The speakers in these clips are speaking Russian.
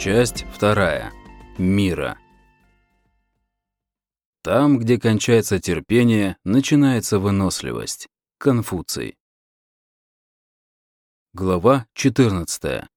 Часть вторая. Мира. Там, где кончается терпение, начинается выносливость. Конфуций. Глава 14.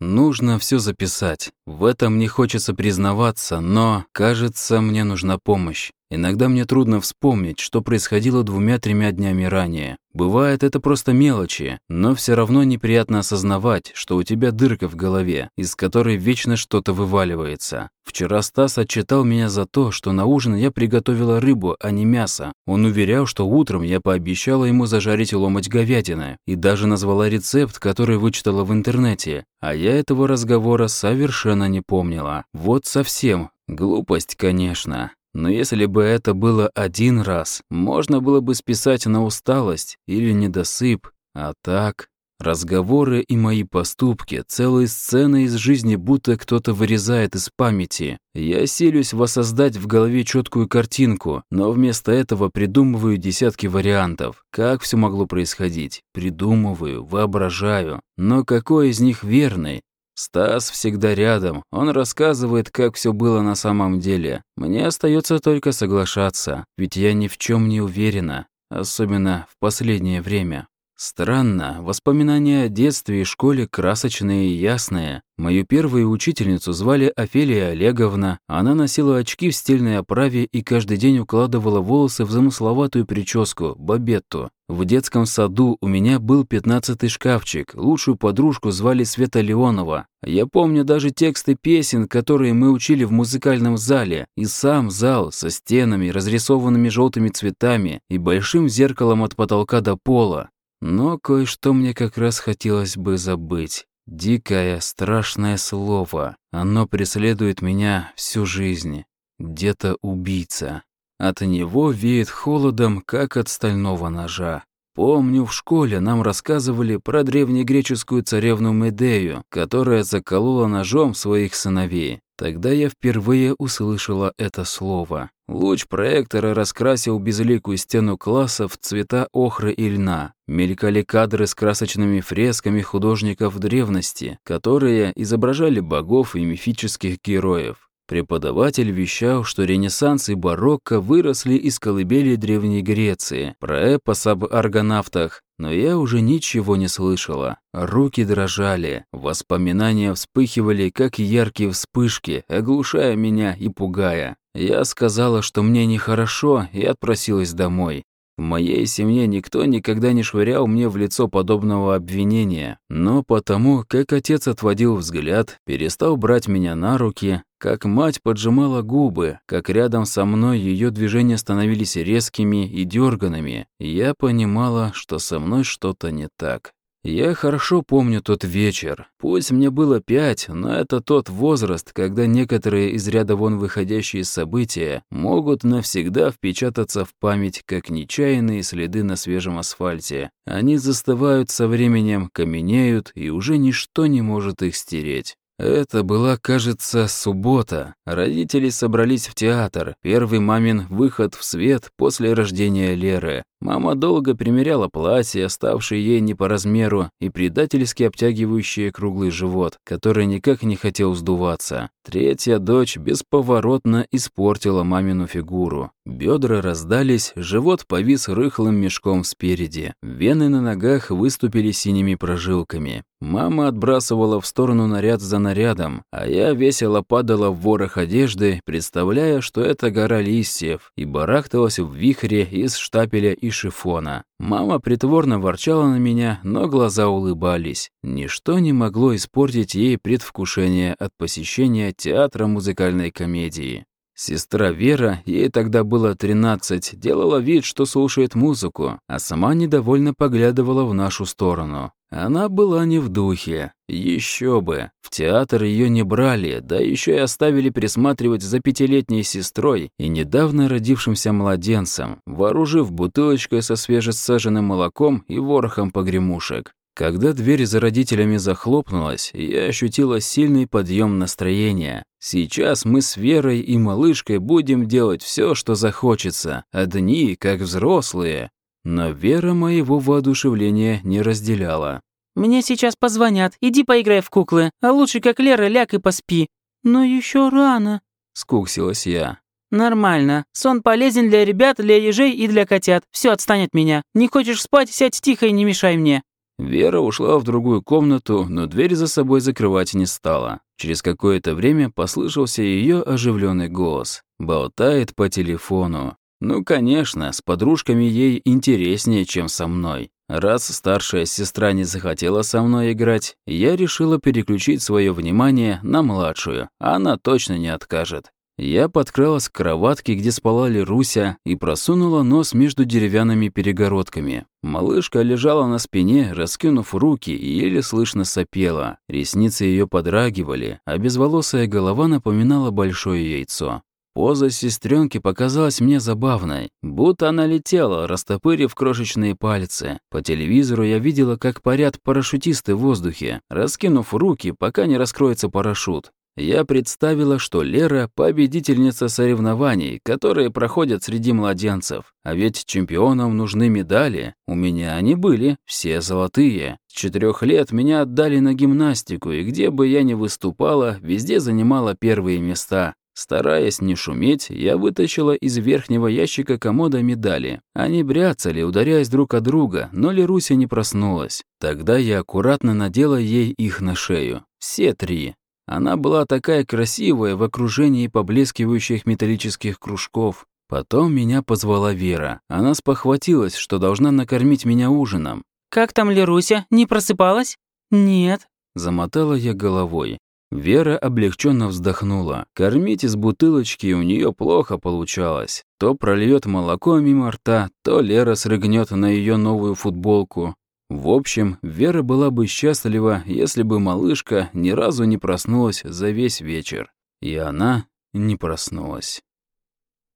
Нужно все записать. В этом не хочется признаваться, но, кажется, мне нужна помощь. Иногда мне трудно вспомнить, что происходило двумя-тремя днями ранее. Бывает, это просто мелочи, но все равно неприятно осознавать, что у тебя дырка в голове, из которой вечно что-то вываливается. Вчера Стас отчитал меня за то, что на ужин я приготовила рыбу, а не мясо. Он уверял, что утром я пообещала ему зажарить ломоть говядины, и даже назвала рецепт, который вычитала в интернете. А я этого разговора совершенно не помнила. Вот совсем. Глупость, конечно. Но если бы это было один раз, можно было бы списать на усталость или недосып, а так... Разговоры и мои поступки, целые сцены из жизни будто кто-то вырезает из памяти. Я силюсь воссоздать в голове четкую картинку, но вместо этого придумываю десятки вариантов. Как все могло происходить? Придумываю, воображаю. Но какой из них верный? Стас всегда рядом, он рассказывает, как все было на самом деле. Мне остается только соглашаться, ведь я ни в чем не уверена, особенно в последнее время. Странно, воспоминания о детстве и школе красочные и ясные. Мою первую учительницу звали Офелия Олеговна. Она носила очки в стильной оправе и каждый день укладывала волосы в замысловатую прическу, бабетту. В детском саду у меня был пятнадцатый шкафчик. Лучшую подружку звали Света Леонова. Я помню даже тексты песен, которые мы учили в музыкальном зале. И сам зал со стенами, разрисованными желтыми цветами и большим зеркалом от потолка до пола. Но кое-что мне как раз хотелось бы забыть. Дикое, страшное слово. Оно преследует меня всю жизнь. Где-то убийца. От него веет холодом, как от стального ножа. Помню, в школе нам рассказывали про древнегреческую царевну Медею, которая заколола ножом своих сыновей. Тогда я впервые услышала это слово. Луч проектора раскрасил безликую стену класса в цвета охры и льна. Мелькали кадры с красочными фресками художников древности, которые изображали богов и мифических героев. Преподаватель вещал, что Ренессанс и барокко выросли из колыбели Древней Греции, про эпос об аргонавтах, но я уже ничего не слышала. Руки дрожали, воспоминания вспыхивали, как яркие вспышки, оглушая меня и пугая. Я сказала, что мне нехорошо, и отпросилась домой. В моей семье никто никогда не швырял мне в лицо подобного обвинения, но потому, как отец отводил взгляд, перестал брать меня на руки, как мать поджимала губы, как рядом со мной ее движения становились резкими и дерганными, я понимала, что со мной что-то не так. Я хорошо помню тот вечер. Пусть мне было пять, но это тот возраст, когда некоторые из ряда вон выходящие события могут навсегда впечататься в память, как нечаянные следы на свежем асфальте. Они застывают со временем, каменеют, и уже ничто не может их стереть. Это была, кажется, суббота. Родители собрались в театр. Первый мамин выход в свет после рождения Леры. Мама долго примеряла платье, ставшее ей не по размеру, и предательски обтягивающее круглый живот, который никак не хотел сдуваться. Третья дочь бесповоротно испортила мамину фигуру. Бедра раздались, живот повис рыхлым мешком спереди. Вены на ногах выступили синими прожилками. Мама отбрасывала в сторону наряд за нарядом, а я весело падала в ворох одежды, представляя, что это гора листьев, и барахталась в вихре из штапеля и шифона. Мама притворно ворчала на меня, но глаза улыбались. Ничто не могло испортить ей предвкушение от посещения театра музыкальной комедии. Сестра Вера, ей тогда было 13, делала вид, что слушает музыку, а сама недовольно поглядывала в нашу сторону. Она была не в духе. Еще бы. В театр ее не брали, да еще и оставили присматривать за пятилетней сестрой и недавно родившимся младенцем, вооружив бутылочкой со свежесаженным молоком и ворохом погремушек. Когда дверь за родителями захлопнулась, я ощутила сильный подъем настроения. Сейчас мы с Верой и малышкой будем делать все, что захочется, одни, как взрослые. Но Вера моего воодушевления не разделяла. Мне сейчас позвонят. Иди поиграй в куклы. А лучше, как Лера, ляг и поспи». «Но еще рано», — скуксилась я. «Нормально. Сон полезен для ребят, для ежей и для котят. Все, отстань от меня. Не хочешь спать, сядь тихо и не мешай мне». Вера ушла в другую комнату, но дверь за собой закрывать не стала. Через какое-то время послышался ее оживленный голос. Болтает по телефону. Ну, конечно, с подружками ей интереснее, чем со мной. Раз старшая сестра не захотела со мной играть, я решила переключить свое внимание на младшую. Она точно не откажет. Я подкралась к кроватке, где спала Леруся, и просунула нос между деревянными перегородками. Малышка лежала на спине, раскинув руки, и еле слышно сопела. Ресницы ее подрагивали, а безволосая голова напоминала большое яйцо. Поза сестренки показалась мне забавной, будто она летела, растопырив крошечные пальцы. По телевизору я видела, как парят парашютисты в воздухе, раскинув руки, пока не раскроется парашют. Я представила, что Лера – победительница соревнований, которые проходят среди младенцев. А ведь чемпионам нужны медали. У меня они были, все золотые. С четырех лет меня отдали на гимнастику, и где бы я ни выступала, везде занимала первые места. Стараясь не шуметь, я вытащила из верхнего ящика комода медали. Они бряцали, ударяясь друг от друга, но Леруся не проснулась. Тогда я аккуратно надела ей их на шею. Все три. Она была такая красивая в окружении поблескивающих металлических кружков. Потом меня позвала Вера. Она спохватилась, что должна накормить меня ужином. «Как там Леруся? Не просыпалась?» «Нет». Замотала я головой. Вера облегченно вздохнула. Кормить из бутылочки у нее плохо получалось. То прольет молоко мимо рта, то Лера срыгнет на ее новую футболку. В общем, Вера была бы счастлива, если бы малышка ни разу не проснулась за весь вечер. И она не проснулась.